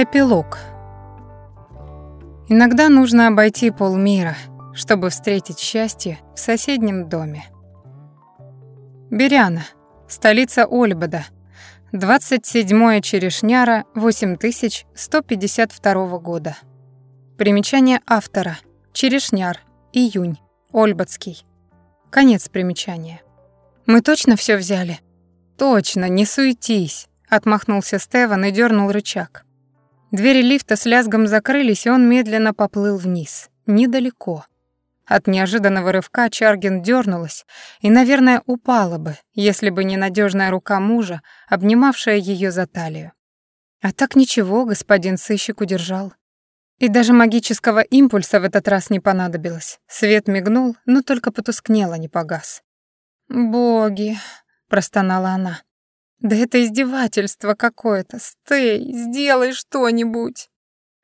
Эпилог. Иногда нужно обойти полмира, чтобы встретить счастье в соседнем доме. Беряна, столица Ольбода, 27 Черешняра 8152 года. Примечание автора. Черешняр. Июнь. Ольбодский. Конец примечания. Мы точно все взяли? Точно, не суетись, отмахнулся Стеван и дернул рычаг. Двери лифта с лязгом закрылись, и он медленно поплыл вниз, недалеко. От неожиданного рывка Чаргин дернулась и, наверное, упала бы, если бы не надежная рука мужа, обнимавшая ее за талию. А так ничего, господин сыщик удержал. И даже магического импульса в этот раз не понадобилось. Свет мигнул, но только потускнело, не погас. «Боги!» — простонала она. Да это издевательство какое-то. Стей, сделай что-нибудь.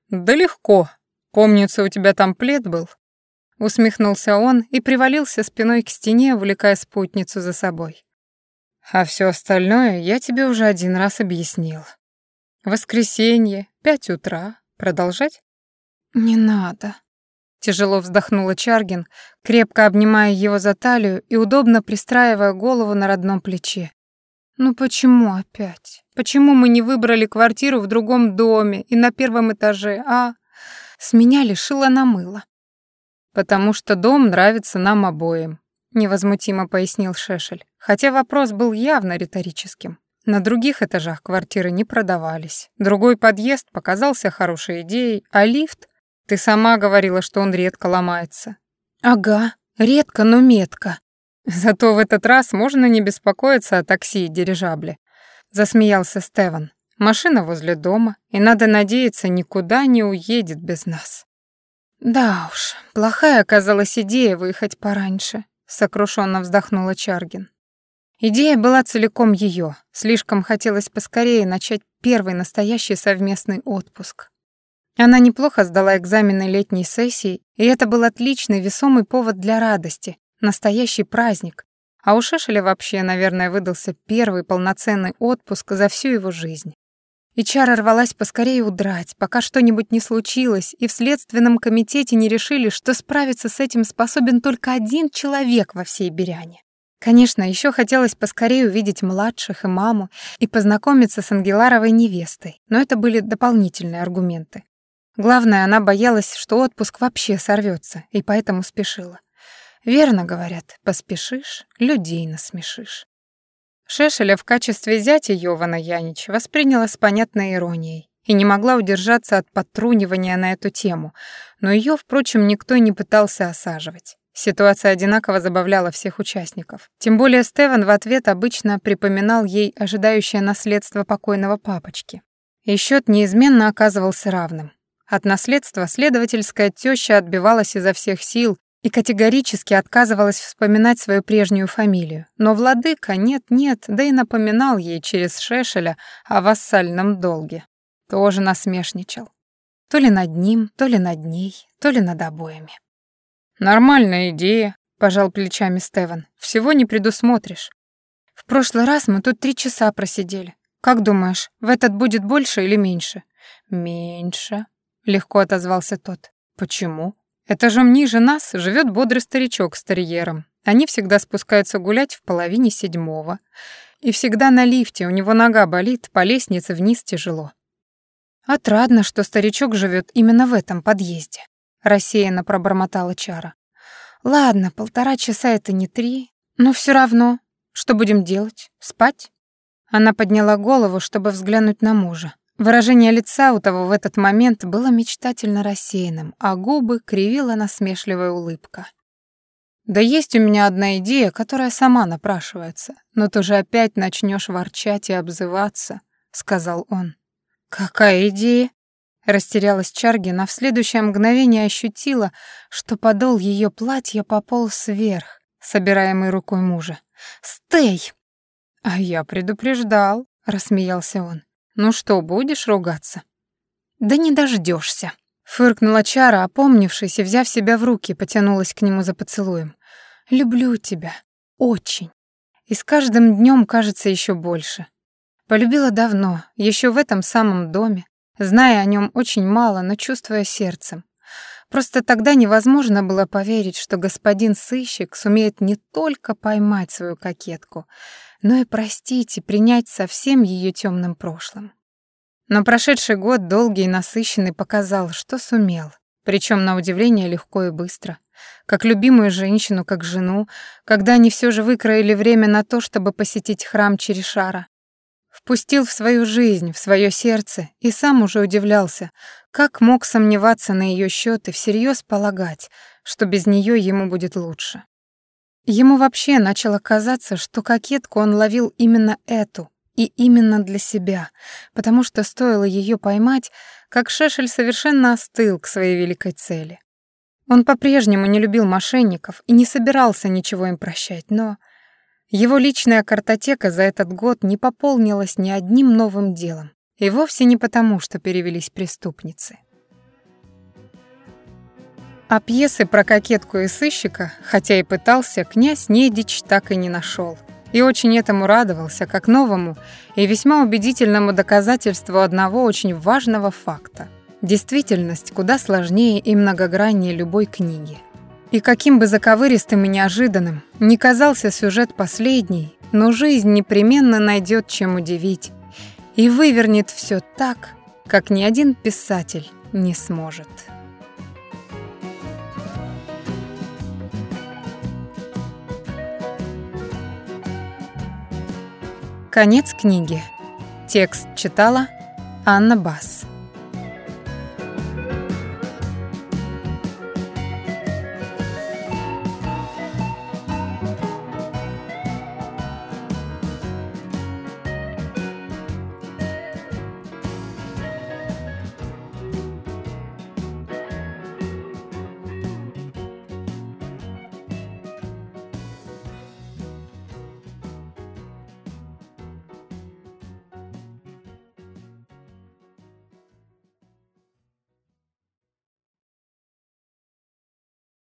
Да легко. Помнится, у тебя там плед был. Усмехнулся он и привалился спиной к стене, увлекая спутницу за собой. А все остальное я тебе уже один раз объяснил. Воскресенье, пять утра. Продолжать? Не надо. Тяжело вздохнула Чаргин, крепко обнимая его за талию и удобно пристраивая голову на родном плече. Ну почему опять? Почему мы не выбрали квартиру в другом доме и на первом этаже, а? Сменяли шило на мыло. Потому что дом нравится нам обоим, невозмутимо пояснил Шешель, хотя вопрос был явно риторическим. На других этажах квартиры не продавались. Другой подъезд показался хорошей идеей, а лифт... Ты сама говорила, что он редко ломается. Ага, редко, но метко. Зато в этот раз можно не беспокоиться о такси и дирижабле, засмеялся Стеван. Машина возле дома, и надо надеяться, никуда не уедет без нас. Да уж, плохая оказалась идея выехать пораньше, сокрушенно вздохнула Чаргин. Идея была целиком ее. Слишком хотелось поскорее начать первый настоящий совместный отпуск. Она неплохо сдала экзамены летней сессии, и это был отличный весомый повод для радости, Настоящий праздник. А у Шешеля вообще, наверное, выдался первый полноценный отпуск за всю его жизнь. И Чара рвалась поскорее удрать, пока что-нибудь не случилось, и в следственном комитете не решили, что справиться с этим способен только один человек во всей Беряне. Конечно, еще хотелось поскорее увидеть младших и маму и познакомиться с Ангеларовой невестой, но это были дополнительные аргументы. Главное, она боялась, что отпуск вообще сорвется, и поэтому спешила. Верно говорят, поспешишь, людей насмешишь. Шешеля в качестве зятя Йована Янич восприняла с понятной иронией и не могла удержаться от подтрунивания на эту тему, но ее, впрочем, никто не пытался осаживать. Ситуация одинаково забавляла всех участников. Тем более Стеван в ответ обычно припоминал ей ожидающее наследство покойного папочки. И счет неизменно оказывался равным. От наследства следовательская теща отбивалась изо всех сил, и категорически отказывалась вспоминать свою прежнюю фамилию. Но владыка нет-нет, да и напоминал ей через Шешеля о вассальном долге. Тоже насмешничал. То ли над ним, то ли над ней, то ли над обоими. «Нормальная идея», — пожал плечами Стеван. «Всего не предусмотришь. В прошлый раз мы тут три часа просидели. Как думаешь, в этот будет больше или меньше?» «Меньше», — легко отозвался тот. «Почему?» Этажом ниже нас живет бодрый старичок с терьером. Они всегда спускаются гулять в половине седьмого. И всегда на лифте, у него нога болит, по лестнице вниз тяжело. Отрадно, что старичок живет именно в этом подъезде, рассеянно пробормотала Чара. Ладно, полтора часа это не три, но все равно. Что будем делать? Спать? Она подняла голову, чтобы взглянуть на мужа. Выражение лица у того в этот момент было мечтательно рассеянным, а губы кривила насмешливая улыбка. «Да есть у меня одна идея, которая сама напрашивается, но ты же опять начнешь ворчать и обзываться», — сказал он. «Какая идея?» Растерялась Чаргина, а в следующее мгновение ощутила, что подол ее платья пополз вверх, собираемый рукой мужа. «Стей!» «А я предупреждал», — рассмеялся он. Ну что, будешь ругаться? Да не дождешься. Фыркнула Чара, опомнившись и, взяв себя в руки, потянулась к нему за поцелуем. «Люблю тебя. Очень. И с каждым днем кажется еще больше. Полюбила давно, еще в этом самом доме. зная о нем очень мало, но чувствуя сердцем. Просто тогда невозможно было поверить, что господин сыщик сумеет не только поймать свою кокетку, но и простить и принять со всем ее темным прошлым. Но прошедший год, долгий и насыщенный, показал, что сумел, причем на удивление легко и быстро. Как любимую женщину, как жену, когда они все же выкроили время на то, чтобы посетить храм Черешара. Впустил в свою жизнь, в свое сердце, и сам уже удивлялся, как мог сомневаться на ее счет и всерьез полагать, что без нее ему будет лучше. Ему вообще начало казаться, что кокетку он ловил именно эту, и именно для себя, потому что стоило ее поймать, как Шешель совершенно остыл к своей великой цели. Он по-прежнему не любил мошенников и не собирался ничего им прощать, но его личная картотека за этот год не пополнилась ни одним новым делом, и вовсе не потому, что перевелись преступницы. А пьесы про кокетку и сыщика, хотя и пытался, князь Недич так и не нашел и очень этому радовался, как новому и весьма убедительному доказательству одного очень важного факта. Действительность куда сложнее и многограннее любой книги. И каким бы заковыристым и неожиданным ни казался сюжет последний, но жизнь непременно найдет чем удивить и вывернет все так, как ни один писатель не сможет. Конец книги. Текст читала Анна Бас.